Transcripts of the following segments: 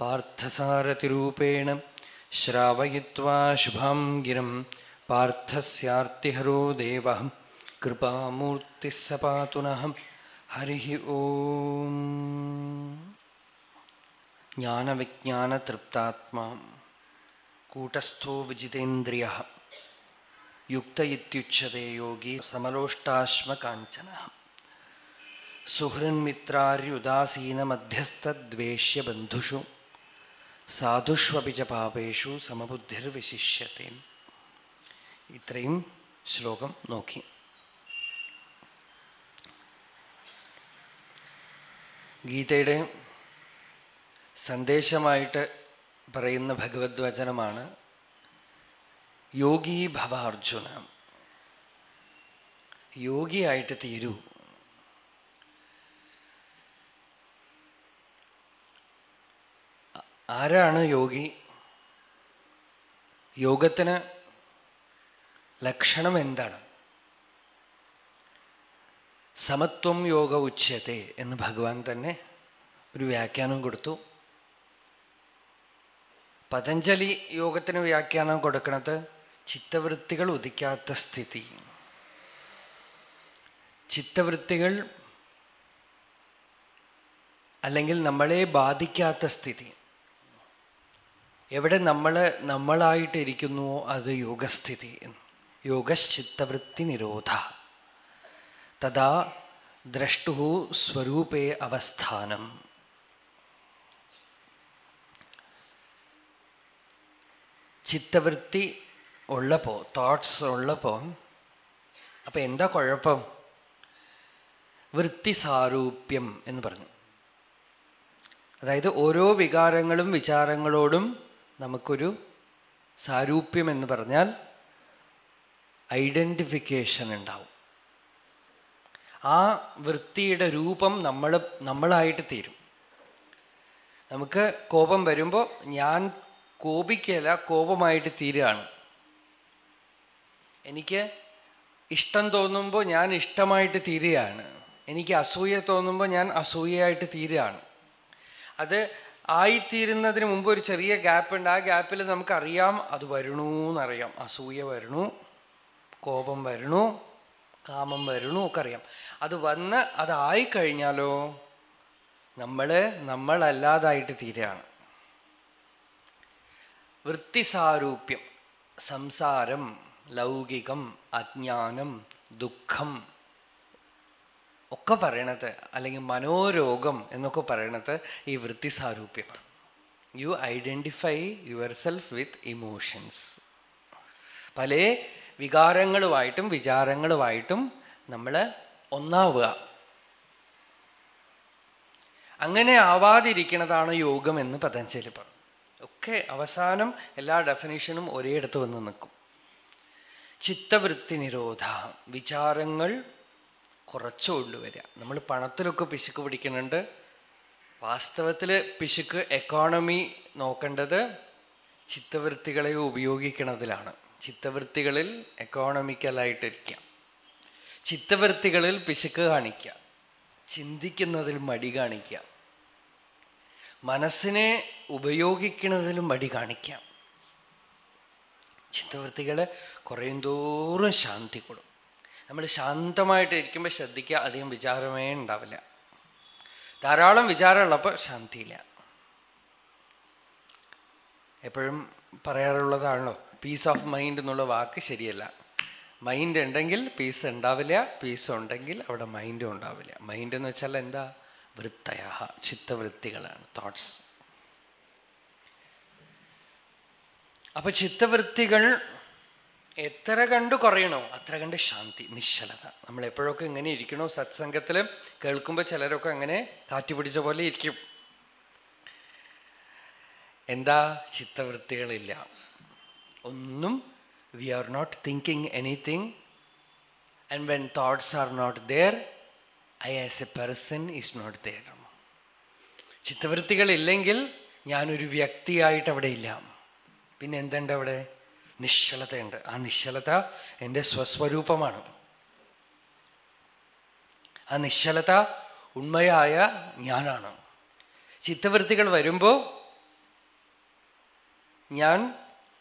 पार्थसारथिरूपेण श्रावयित्वा शुभां गिरं पार्थस्यार्तिहरो देवः कृपामूर्तिः स पातु नः हरिः ॐ ज्ञानविज्ञानतृप्तात्मा। कूटस्थो विजितेन्द्रियः। युक्त इत्युच्यते योगी समलोष्टाश्मकाञ्चनः। बंधुषु സാധുഷ്വപി പാപേഷു സമബുദ്ധിർ വിശിഷ്യത്തെ ഇത്രയും ശ്ലോകം നോക്കി. ഗീതയുടെ സന്ദേശമായിട്ട് പറയുന്ന ഭഗവത് വചനമാണ് യോഗി ഭവ അർജുന യോഗിയായിട്ട് തീരൂ. ആരാണ് യോഗി? യോഗത്തിന് ലക്ഷണം എന്താണ്? സമത്വം യോഗ ഉച്ചത്തെ എന്ന് ഭഗവാൻ തന്നെ ഒരു വ്യാഖ്യാനം കൊടുത്തു. പതഞ്ജലി യോഗത്തിന് വ്യാഖ്യാനം കൊടുക്കുന്നത് ചിത്തവൃത്തികൾ ഉദിക്കാത്ത സ്ഥിതി. ചിത്തവൃത്തികൾ അല്ലെങ്കിൽ നമ്മളെ ബാധിക്കാത്ത സ്ഥിതി. എവിടെ നമ്മൾ നമ്മളായിട്ടിരിക്കുന്നുവോ അത് യോഗസ്ഥിതി യോഗശ്ചിത്തവൃത്തി നിരോധ തഥാ ദ്രഷ്ടു സ്വരൂപേ അവസ്ഥാനം. ചിത്തവൃത്തി ഉള്ളപ്പോ തോട്ട്സ് ഉള്ളപ്പോ അപ്പൊ എന്താ കുഴപ്പം? വൃത്തി സാരൂപ്യം എന്ന് പറഞ്ഞു. അതായത് ഓരോ വികാരങ്ങളും വിചാരങ്ങളോടും നമുക്കൊരു സാരൂപ്യം എന്ന് പറഞ്ഞാൽ ഐഡന്റിഫിക്കേഷൻ ഉണ്ടാവും. ആ വൃത്തിയുടെ രൂപം നമ്മൾ നമ്മളായിട്ട് തീരും. നമുക്ക് കോപം വരുമ്പോൾ ഞാൻ കോപിക്കല കോപമായിട്ട് തീരുകയാണ്. എനിക്ക് ഇഷ്ടം തോന്നുമ്പോൾ ഞാൻ ഇഷ്ടമായിട്ട് തീരുകയാണ്. എനിക്ക് അസൂയ തോന്നുമ്പോൾ ഞാൻ അസൂയയായിട്ട് തീരുകയാണ്. അത് ആയിത്തീരുന്നതിന് മുമ്പ് ഒരു ചെറിയ ഗ്യാപ്പ് ഉണ്ട്. ആ ഗ്യാപ്പിൽ നമുക്കറിയാം അത് വരണു എന്നറിയാം. അസൂയ വരണു കോപം വരണു കാമം വരണു ഒക്കെ അറിയാം. അത് വന്ന് അതായി കഴിഞ്ഞാലോ നമ്മൾ നമ്മളല്ലാതായിട്ട് തീരാണ് വൃത്തിസാരൂപ്യം സംസാരം ലൗകികം അജ്ഞാനം ദുഃഖം ഒക്കെ പറയണത് അല്ലെങ്കിൽ മനോരോഗം എന്നൊക്കെ പറയണത് ഈ വൃത്തി സാരൂപ്യമാണ് you identify yourself with emotions പല വികാരങ്ങളുമായിട്ടും വിചാരങ്ങളുമായിട്ടും നമ്മൾ ഒന്നാവുക. അങ്ങനെ ആവാതിരിക്കുന്നതാണ് യോഗം എന്ന് പതഞ്ചലി പറഞ്ഞു ഒക്കെ അവസാനം എല്ലാ ഡെഫിനേഷനും ഒരേയിടത്ത് വന്ന് നിൽക്കും. ചിത്തവൃത്തി നിരോധ വിചാരങ്ങൾ കുറച്ച് കൊണ്ടുവരിക. നമ്മൾ പണത്തിലൊക്കെ പിശുക്ക് പിടിക്കുന്നുണ്ട്. വാസ്തവത്തിൽ പിശുക്ക് എക്കോണമി നോക്കേണ്ടത് ചിത്തവൃത്തികളെ ഉപയോഗിക്കണതിലാണ് ചിത്തവൃത്തികളിൽ എക്കോണമിക്കലായിട്ടിരിക്കാം ചിത്തവൃത്തികളിൽ പിശുക്ക് കാണിക്കുക. ചിന്തിക്കുന്നതിൽ മടി കാണിക്കുക. മനസ്സിനെ ഉപയോഗിക്കുന്നതിലും മടി കാണിക്കാം. ചിത്തവൃത്തികളെ കുറയും തോറും ശാന്തി കൊടുക്കും. നമ്മൾ ശാന്തമായിട്ട് ഇരിക്കുമ്പോൾ ശ്രദ്ധിക്കുക അധികം വിചാരമേ ഉണ്ടാവില്ല. ധാരാളം വിചാരമുള്ളപ്പോൾ ശാന്തിയില്ല. എപ്പോഴും പറയാറുള്ളതാണല്ലോ പീസ് ഓഫ് മൈൻഡ് എന്നുള്ള വാക്ക് ശരിയല്ല. മൈൻഡ് ഉണ്ടെങ്കിൽ പീസ് ഉണ്ടാവില്ല പീസ് ഉണ്ടെങ്കിൽ അവിടെ മൈൻഡും ഉണ്ടാവില്ല. മൈൻഡ് എന്ന് വെച്ചാൽ എന്താ? വൃത്തയ ചിത്തവൃത്തികളാണ് തോട്ട്സ് അപ്പൊ ചിത്തവൃത്തികൾ എത്ര കണ്ട് കുറയണോ അത്ര കണ്ട് ശാന്തി നിശ്ചലത. നമ്മൾ എപ്പോഴൊക്കെ ഇങ്ങനെ ഇരിക്കണോ സത്സംഗത്തിൽ കേൾക്കുമ്പോൾ ചിലരൊക്കെ അങ്ങനെ കാറ്റുപിടിച്ച പോലെ ഇരിക്കും. എന്താ? ചിത്തവൃത്തികളില്ല. ഒന്നും we are not thinking anything and when thoughts are not there I as a person is not there ചിത്തവൃത്തികളില്ലെങ്കിൽ ഞാനൊരു വ്യക്തിയായിട്ട് അവിടെ ഇല്ല. പിന്നെ എന്തുണ്ട് അവിടെ? നിശ്ചലതയുണ്ട്. ആ നിശ്ചലത എന്റെ സ്വസ്വരൂപമാണ്. ആ നിശ്ചലത ഉണ്മയായ ഞാനാണ്. ചിത്തവൃത്തികൾ വരുമ്പോ ഞാൻ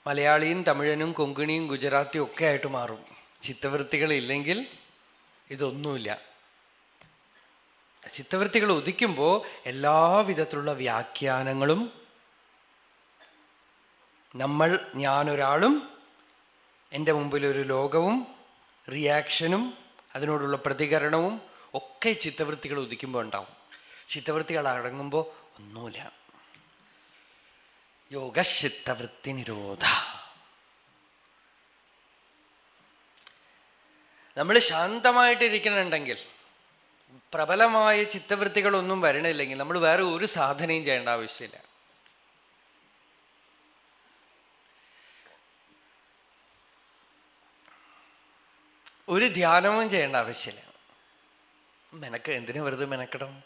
മലയാളിയും തമിഴനും കൊങ്കിണിയും ഗുജറാത്തിയും ഒക്കെ ആയിട്ട് മാറും. ചിത്തവൃത്തികൾ ഇല്ലെങ്കിൽ ഇതൊന്നുമില്ല. ചിത്തവൃത്തികൾ ഉദിക്കുമ്പോ എല്ലാവിധത്തിലുള്ള വ്യാഖ്യാനങ്ങളും നമ്മൾ ഞാനൊരാളും എന്റെ മുമ്പിൽ ഒരു ലോകവും റിയാക്ഷനും അതിനോടുള്ള പ്രതികരണവും ഒക്കെ ചിത്തവൃത്തികൾ ഉദിക്കുമ്പോൾ ഉണ്ടാവും. ചിത്തവൃത്തികൾ അടങ്ങുമ്പോൾ ഒന്നുമില്ല. യോഗശിത്തവൃത്തി നിരോധ. നമ്മൾ ശാന്തമായിട്ടിരിക്കണുണ്ടെങ്കിൽ പ്രബലമായ ചിത്തവൃത്തികളൊന്നും വരണില്ലെങ്കിൽ നമ്മൾ വേറെ ഒരു സാധനയും ചെയ്യേണ്ട ആവശ്യമില്ല. ഒരു ധ്യാനവും ചെയ്യേണ്ട ആവശ്യമില്ല. മെനക്ക് എന്തിനു വെറുതെ മെനക്കെടും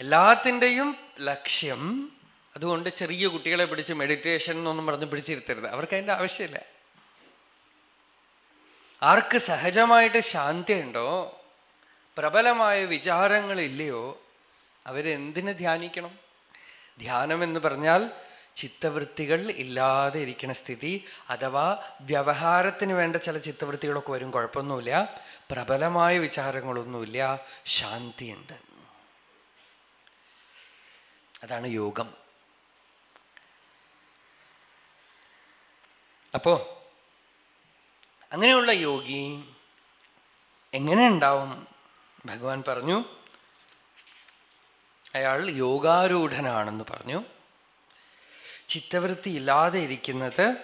എല്ലാത്തിന്റെയും ലക്ഷ്യം അതുകൊണ്ട് ചെറിയ കുട്ടികളെ പിടിച്ച് മെഡിറ്റേഷൻ എന്നൊന്നും പറഞ്ഞ് പിടിച്ചിരുത്തരുത്. അവർക്ക് അതിന്റെ ആവശ്യമില്ല. ആർക്ക് സഹജമായിട്ട് ശാന്തി ഉണ്ടോ പ്രബലമായ വിചാരങ്ങളില്ലയോ അവരെന്തിനു ധ്യാനിക്കണം? ധ്യാനം എന്ന് പറഞ്ഞാൽ ചിത്തവൃത്തികൾ ഇല്ലാതെ ഇരിക്കുന്ന സ്ഥിതി അഥവാ വ്യവഹാരത്തിന് വേണ്ട ചില ചിത്തവൃത്തികളൊക്കെ വരും കുഴപ്പമൊന്നുമില്ല. പ്രബലമായ വിചാരങ്ങളൊന്നുമില്ല. ശാന്തിയുണ്ട്. അതാണ് യോഗം. അപ്പോ അങ്ങനെയുള്ള യോഗി എങ്ങനെ ഉണ്ടാവും? ഭഗവാൻ പറഞ്ഞു അയാൾ യോഗാരൂഢനാണെന്ന് പറഞ്ഞു. ചിത്തവൃത്തി ഇല്ലാതെ ഇരിക്കുന്നത്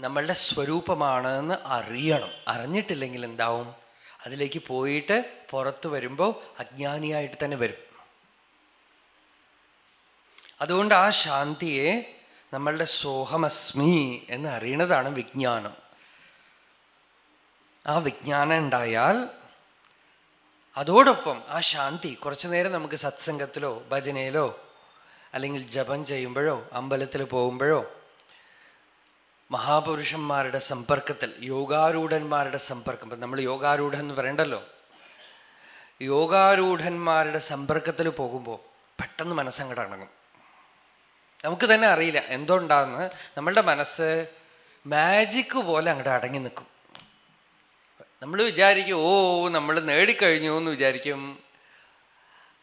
നമ്മളുടെ സ്വരൂപമാണ് എന്ന് അറിയണം. അറിഞ്ഞിട്ടില്ലെങ്കിൽ എന്താവും? അതിലേക്ക് പോയിട്ട് പുറത്തു വരുമ്പോൾ അജ്ഞാനിയായിട്ട് തന്നെ വരും. അതുകൊണ്ട് ആ ശാന്തിയെ നമ്മളുടെ സോഹമസ്മി എന്ന് അറിയണതാണ് വിജ്ഞാനം. ആ വിജ്ഞാനം ഉണ്ടായാൽ അതോടൊപ്പം ആ ശാന്തി കുറച്ചു നേരം നമുക്ക് സത്സംഗത്തിലോ ഭജനയിലോ അല്ലെങ്കിൽ ജപം ചെയ്യുമ്പോഴോ അമ്പലത്തിൽ പോകുമ്പോഴോ മഹാപുരുഷന്മാരുടെ സമ്പർക്കത്തിൽ യോഗാരൂഢന്മാരുടെ സമ്പർക്കം. നമ്മൾ യോഗാരൂഢൻ എന്ന് പറയണ്ടല്ലോ? യോഗാരൂഢന്മാരുടെ സമ്പർക്കത്തിൽ പോകുമ്പോൾ പെട്ടെന്ന് മനസ്സങ്ങട് അടങ്ങും നമുക്ക് തന്നെ അറിയില്ല എന്തുകൊണ്ടാന്ന്. നമ്മളുടെ മനസ്സ് മാജിക്ക് പോലെ അങ്ങോട്ട് അടങ്ങി നിൽക്കും. നമ്മൾ വിചാരിക്കും ഓ നമ്മൾ നേടിക്കഴിഞ്ഞു എന്ന് വിചാരിക്കും.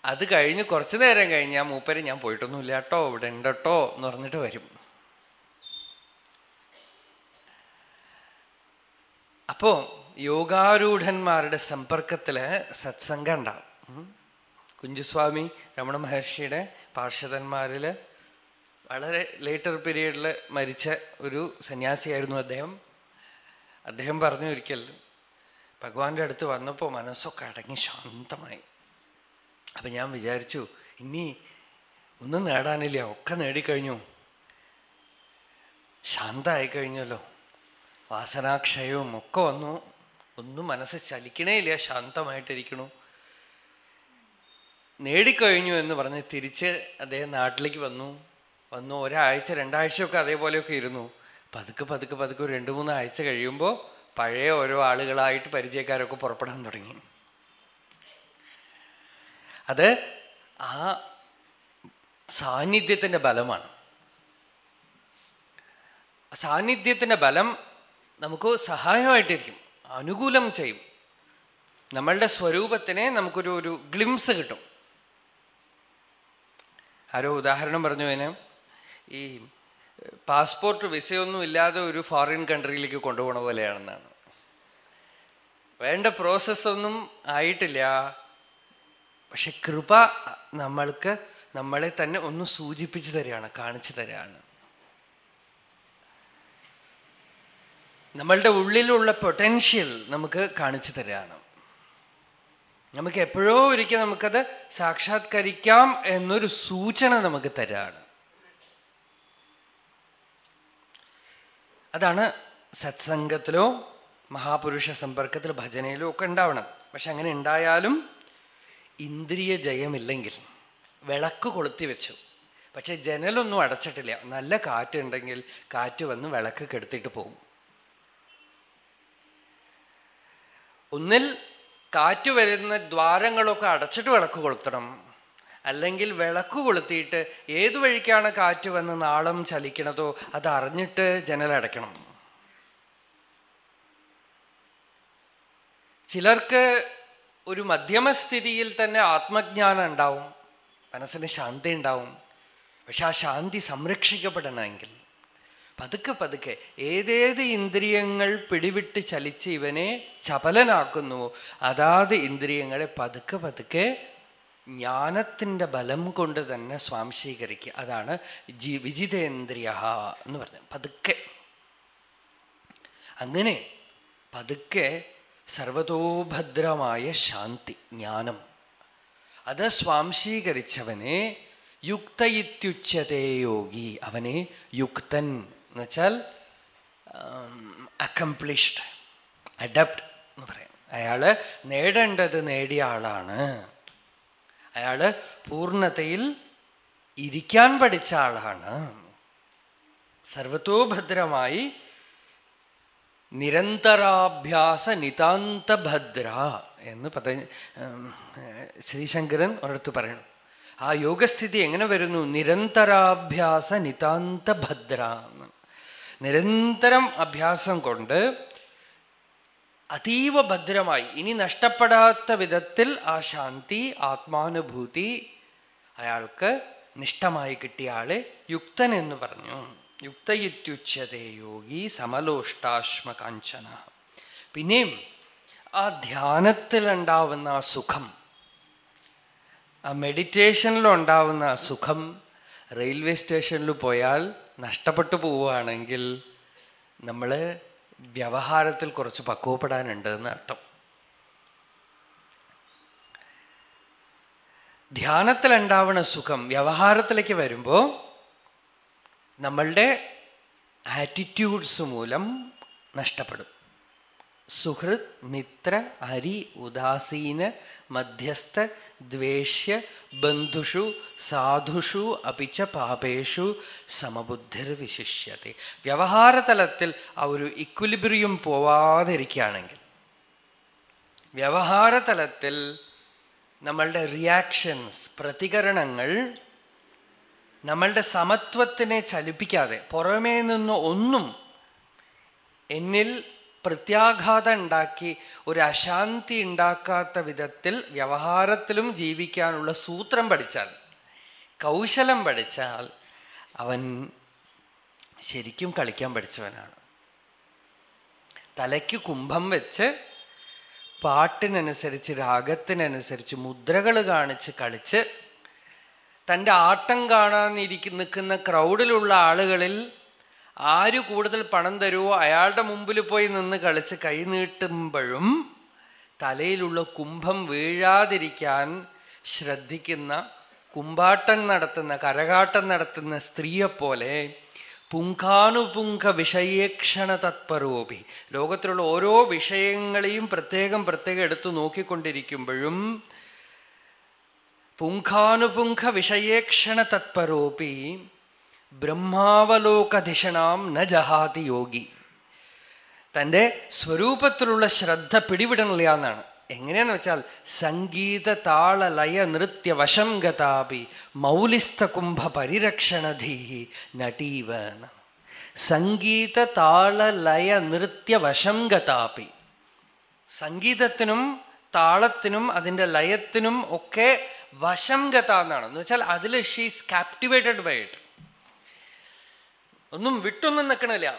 അത് കഴിഞ്ഞ് കുറച്ചു നേരം കഴിഞ്ഞാൽ മൂപ്പര് ഞാൻ പോയിട്ടൊന്നുമില്ല കേട്ടോ ഇവിടെ ഉണ്ടട്ടോ എന്ന് പറഞ്ഞിട്ട് വരും. അപ്പോ യോഗാരൂഢന്മാരുടെ സമ്പർക്കത്തിൽ സത്സംഗം ഉണ്ടാവും. കുഞ്ചുസ്വാമി രമണ മഹർഷിയുടെ പാർഷദന്മാരിൽ വളരെ ലേറ്റർ പീരീഡിൽ മരിച്ച ഒരു സന്യാസിയായിരുന്നു അദ്ദേഹം. അദ്ദേഹം പറഞ്ഞു ഒരിക്കൽ ഭഗവാന്റെ അടുത്ത് വന്നപ്പോൾ മനസ്സൊക്കെ അടങ്ങി ശാന്തമായി. അപ്പൊ ഞാൻ വിചാരിച്ചു ഇനി ഒന്നും നേടാനില്ല ഒക്കെ നേടിക്കഴിഞ്ഞു. ശാന്തമായി കഴിഞ്ഞല്ലോ വാസനാക്ഷയവും ഒക്കെ വന്നു. ഒന്നും മനസ്സ് ചലിക്കണേ ഇല്ല ശാന്തമായിട്ടിരിക്കണു. നേടിക്കഴിഞ്ഞു എന്ന് പറഞ്ഞ് തിരിച്ച് അദ്ദേഹം നാട്ടിലേക്ക് വന്നു. വന്നു ഒരാഴ്ച രണ്ടാഴ്ചയൊക്കെ അതേപോലെയൊക്കെ ഇരുന്നു. പതുക്കെ പതുക്കെ പതുക്കെ രണ്ട് മൂന്ന് ആഴ്ച കഴിയുമ്പോൾ പഴയ ഓരോ ആളുകളായിട്ട് പരിചയക്കാരൊക്കെ പുറപ്പെടാൻ തുടങ്ങി. അത് ആ സാന്നിധ്യത്തിന്റെ ബലമാണ്. സാന്നിധ്യത്തിന്റെ ബലം നമുക്ക് സഹായമായിട്ടിരിക്കും. അനുകൂലം ചെയ്യും. നമ്മളുടെ സ്വരൂപത്തിനെ നമുക്കൊരു ഒരു ഗ്ലിംസ് കിട്ടും. ആരോ ഉദാഹരണം പറഞ്ഞു അതിന്. ഈ പാസ്പോർട്ട് വിസയൊന്നും ഇല്ലാതെ ഒരു ഫോറിൻ കൺട്രിയിലേക്ക് കൊണ്ടുപോകണ പോലെയാണെന്നാണ്. വേണ്ട പ്രോസസ്സൊന്നും ആയിട്ടില്ല. പക്ഷെ കൃപ നമ്മൾക്ക് നമ്മളെ തന്നെ ഒന്ന് സൂചിപ്പിച്ചു തരികയാണ് കാണിച്ചു തരികയാണ്. നമ്മളുടെ ഉള്ളിലുള്ള പൊട്ടൻഷ്യൽ നമുക്ക് കാണിച്ചു തരികയാണ്. നമുക്ക് എപ്പോഴോ ഒരിക്കൽ നമുക്കത് സാക്ഷാത്കരിക്കാം എന്നൊരു സൂചന നമുക്ക് തരാണ് അതാണ് സത്സംഗത്തിലോ മഹാപുരുഷ സമ്പർക്കത്തിലോ ഭജനയിലോ ഒക്കെ ഉണ്ടാവണം. പക്ഷെ അങ്ങനെ ഉണ്ടായാലും ഇന്ദ്രിയ ജയമില്ലെങ്കിൽ വിളക്ക് കൊളുത്തി വെച്ചു. പക്ഷെ ജനലൊന്നും അടച്ചിട്ടില്ല. നല്ല കാറ്റുണ്ടെങ്കിൽ കാറ്റ് വന്ന് വിളക്ക് കെടുത്തിട്ട് പോകും. ഒന്നിൽ കാറ്റ് വരുന്ന ദ്വാരങ്ങളൊക്കെ അടച്ചിട്ട് വിളക്ക് കൊളുത്തണം. അല്ലെങ്കിൽ വിളക്ക് കൊളുത്തിയിട്ട് ഏതു വഴിക്കാണ് കാറ്റ് വന്ന് നാളം ചലിക്കണതോ അത് അറിഞ്ഞിട്ട് ജനലടയ്ക്കണം ചിലർക്ക് ഒരു മധ്യമസ്ഥിതിയിൽ തന്നെ ആത്മജ്ഞാനം ഉണ്ടാവും. മനസ്സിന് ശാന്തി ഉണ്ടാവും. പക്ഷെ ആ ശാന്തി സംരക്ഷിക്കപ്പെടണമെങ്കിൽ പതുക്കെ പതുക്കെ ഏതേത് ഇന്ദ്രിയങ്ങൾ പിടിവിട്ട് ചലിച്ച് ഇവനെ ചപലനാക്കുന്നുവോ അതാത് ഇന്ദ്രിയങ്ങളെ പതുക്കെ പതുക്കെ ജ്ഞാനത്തിന്റെ ബലം കൊണ്ട് തന്നെ സ്വാംശീകരിക്കുക. അതാണ് ജി വിജിതേന്ദ്രിയ എന്ന് പറഞ്ഞത്. പതുക്കെ. അങ്ങനെ പതുക്കെ സർവതോഭദ്രമായ ശാന്തി ജ്ഞാനം. അത് സ്വാംശീകരിച്ചവനെ യുക്തയിത്യുച്യതേ യോഗി. അവനെ യുക്തൻ എന്ന് വെച്ചാൽ അക്കംപ്ലിഷ്ഡ് അഡപ്റ്റ് എന്ന് പറയാം. അയാൾ നേടേണ്ടത് നേടിയ ആളാണ്. അയാൾ പൂർണതയിൽ ഇരിക്കാൻ പഠിച്ച ആളാണ്. സർവത്തോഭദ്രമായി നിരന്തരാഭ്യാസ നിതാന്തഭദ്ര എന്ന് പത ശ്രീശങ്കരൻ ഒരിടത്ത് പറയണം. ആ യോഗസ്ഥിതി എങ്ങനെ വരുന്നു? നിരന്തരാഭ്യാസ നിതാന്തഭദ്ര നിരന്തരം അഭ്യാസം കൊണ്ട് അതീവ ഭദ്രമായി ഇനി നഷ്ടപ്പെടാത്ത വിധത്തിൽ ആ ശാന്തി ആത്മാനുഭൂതി അയാൾക്ക് നിഷ്ഠമായി കിട്ടിയ ആളെ യുക്തൻ എന്ന് പറഞ്ഞു. യുക്തയിത്യുച്യതേ യോഗി സമലോഷ്ടാശ്മ കാഞ്ചന പിന്നെയും ആ ധ്യാനത്തിലുണ്ടാവുന്ന ആ സുഖം ആ മെഡിറ്റേഷനിലുണ്ടാവുന്ന ആ സുഖം റെയിൽവേ സ്റ്റേഷനിൽ പോയാൽ നഷ്ടപ്പെട്ടു പോവുകയാണെങ്കിൽ നമ്മൾ വ്യവഹാരത്തിൽ കുറച്ച് പക്വപ്പെടാനുണ്ട് എന്ന് അർത്ഥം ധ്യാനത്തിലുണ്ടാവുന്ന സുഖം വ്യവഹാരത്തിലേക്ക് വരുമ്പോ നമ്മളുടെ ആറ്റിറ്റ്യൂഡ്സ് മൂലം നഷ്ടപ്പെടും. സുഹൃത് മിത്ര ഹരി ഉദാസീന മധ്യസ്ഥ ദ്വേഷ്യ ബന്ധുഷു സാധുഷു അപിച്ച പാപേഷു സമബുദ്ധിർ വിശിഷ്യത്തെ. വ്യവഹാരതലത്തിൽ ആ ഒരു ഇക്വലിബ്രിയും പോവാതിരിക്കുകയാണെങ്കിൽ വ്യവഹാരതലത്തിൽ നമ്മളുടെ റിയാക്ഷൻസ് പ്രതികരണങ്ങൾ നമ്മളുടെ സമത്വത്തിനെ ചലിപ്പിക്കാതെ പുറമേ നിന്ന് ഒന്നും എന്നിൽ പ്രത്യാഘാതം ഉണ്ടാക്കി ഒരു അശാന്തി ഉണ്ടാക്കാത്ത വിധത്തിൽ വ്യവഹാരത്തിലും ജീവിക്കാനുള്ള സൂത്രം പഠിച്ചാൽ കൗശലം പഠിച്ചാൽ അവൻ ശരിക്കും കളിക്കാൻ പഠിച്ചവനാണ്. തലയ്ക്ക് കുംഭം വെച്ച് പാട്ടിനനുസരിച്ച് രാഗത്തിനനുസരിച്ച് മുദ്രകൾ കാണിച്ച് കളിച്ച് തന്റെ ആട്ടം കാണാൻ നിൽക്കുന്ന ക്രൗഡിലുള്ള ആളുകളിൽ ആര് കൂടുതൽ പണം തരുമോ അയാളുടെ മുമ്പിൽ പോയി നിന്ന് കളിച്ച് കൈ നീട്ടുമ്പോഴും തലയിലുള്ള കുംഭം വീഴാതിരിക്കാൻ ശ്രദ്ധിക്കുന്ന കുമ്പാട്ടം നടത്തുന്ന കരകാട്ടം നടത്തുന്ന സ്ത്രീയെപ്പോലെ പുങ്കാനുപുങ്ക വിഷയേക്ഷണ തത്പരോപി. ലോകത്തിലുള്ള ഓരോ വിഷയങ്ങളെയും പ്രത്യേകം പ്രത്യേകം എടുത്തു നോക്കിക്കൊണ്ടിരിക്കുമ്പോഴും പുങ്കാനുപുങ്ക വിഷയേക്ഷണ തത്പരോപി ബ്രഹ്മാവലോകധിഷണാം ന ജഹാതി യോഗി. തന്റെ സ്വരൂപത്തിലുള്ള ശ്രദ്ധ പിടിവിടണില്ല എന്നാണ് എങ്ങനെയാന്ന് വെച്ചാൽ സംഗീത താള ലയ നൃത്യ വശം ഗതാപി മൗലിസ്ത കുംഭ പരിരക്ഷണധീഹി നടീവ സംഗീത താള ലയ നൃത്യ വശം ഗതാപി. സംഗീതത്തിനും താളത്തിനും അതിന്റെ ലയത്തിനും ഒക്കെ വശം ഗത എന്നാണ്. എന്ന് വെച്ചാൽ അതിൽ ഷീസ് കാപ്റ്റിവേറ്റഡ് ബൈ ഇറ്റ് ഒന്നും വിട്ടൊന്നും നിൽക്കണില്ല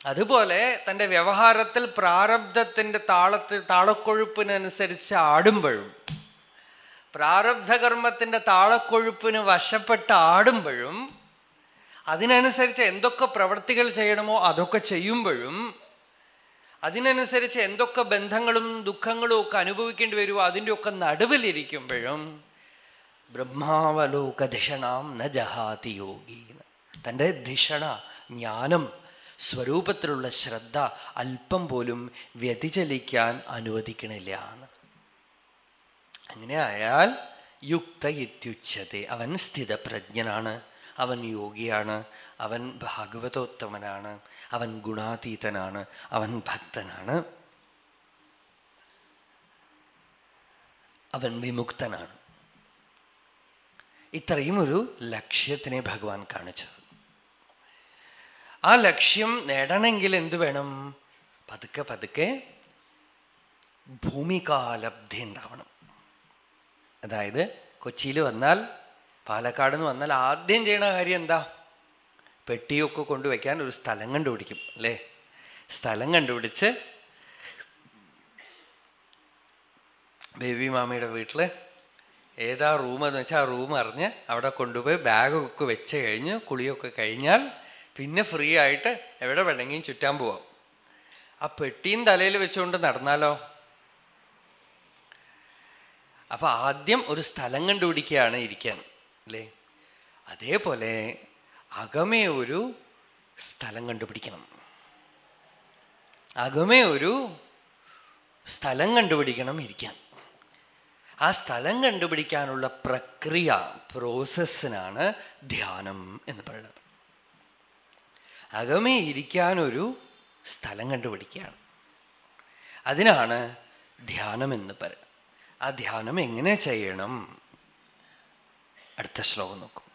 അതുപോലെ തന്റെ വ്യവഹാരത്തിൽ പ്രാരബ്ധത്തിന്റെ താളത്തിൽ താളക്കൊഴുപ്പിനനുസരിച്ച് ആടുമ്പോഴും പ്രാരബ്ധകർമ്മത്തിന്റെ താളക്കൊഴുപ്പിന് വശപ്പെട്ട് ആടുമ്പോഴും അതിനനുസരിച്ച് എന്തൊക്കെ പ്രവൃത്തികൾ ചെയ്യണമോ അതൊക്കെ ചെയ്യുമ്പോഴും അതിനനുസരിച്ച് എന്തൊക്കെ ബന്ധങ്ങളും ദുഃഖങ്ങളും ഒക്കെ അനുഭവിക്കേണ്ടി വരുമോ അതിന്റെ ഒക്കെ നടുവിലിരിക്കുമ്പോഴും ബ്രഹ്മാവലോക ധിഷണാം ന ജഹാതി യോഗി തന്റെ ധിഷണ ജ്ഞാനം സ്വരൂപത്തിലുള്ള ശ്രദ്ധ അല്പം പോലും വ്യതിചലിക്കാൻ അനുവദിക്കണില്ല അങ്ങനെ ആയാൽ യുക്ത ഇത്യുച്ഛത്തെ അവൻ സ്ഥിതപ്രജ്ഞനാണ്. അവൻ യോഗിയാണ് അവൻ ഭാഗവതോത്തമനാണ് അവൻ ഗുണാതീതനാണ് അവൻ ഭക്തനാണ്. അവൻ വിമുക്തനാണ്. ഇത്രയും ഒരു ലക്ഷ്യത്തിനെ ഭഗവാൻ കാണിച്ചത്. ആ ലക്ഷ്യം നേടണമെങ്കിൽ എന്തു വേണം? പതുക്കെ പതുക്കെ ഭൂമികാലബ്ധി ഉണ്ടാവണം. അതായത് കൊച്ചിയിൽ വന്നാൽ പാലക്കാട് നിന്ന് വന്നാൽ ആദ്യം ചെയ്യണ കാര്യം എന്താ? പെട്ടിയൊക്കെ കൊണ്ടുവയ്ക്കാൻ ഒരു സ്ഥലം കണ്ടുപിടിക്കും അല്ലേ? സ്ഥലം കണ്ടുപിടിച്ച് ബേബി മാമിയുടെ വീട്ടിൽ ഏതാ റൂം എന്ന് വെച്ചാൽ ആ റൂം അറിഞ്ഞ് അവിടെ കൊണ്ടുപോയി ബാഗൊക്കെ വെച്ച് കഴിഞ്ഞ് കുളിയൊക്കെ കഴിഞ്ഞാൽ പിന്നെ ഫ്രീ ആയിട്ട് എവിടെ വേണമെങ്കിലും ചുറ്റാൻ പോവാം. ആ പെട്ടിയും തലയിൽ വെച്ചുകൊണ്ട് നടന്നാലോ? അപ്പൊ ആദ്യം ഒരു സ്ഥലം കണ്ടുപിടിക്കുകയാണ് ഇരിക്കാൻ. അല്ലേ അതേപോലെ അകമേ ഒരു സ്ഥലം കണ്ടുപിടിക്കണം. അകമേ ഒരു സ്ഥലം കണ്ടുപിടിക്കണം ഇരിക്കാൻ. ആ സ്ഥലം കണ്ടുപിടിക്കാനുള്ള പ്രക്രിയ പ്രോസസ്സിനാണ് ധ്യാനം എന്ന് പറയുന്നത്. അകമേ ഇരിക്കാനൊരു സ്ഥലം കണ്ടുപിടിക്കുകയാണ്. അതിനാണ് ധ്യാനം എന്ന് പറയുന്നത്. ആ ധ്യാനം എങ്ങനെ ചെയ്യണം? അടുത്ത ശ്ലോകം നോക്കും.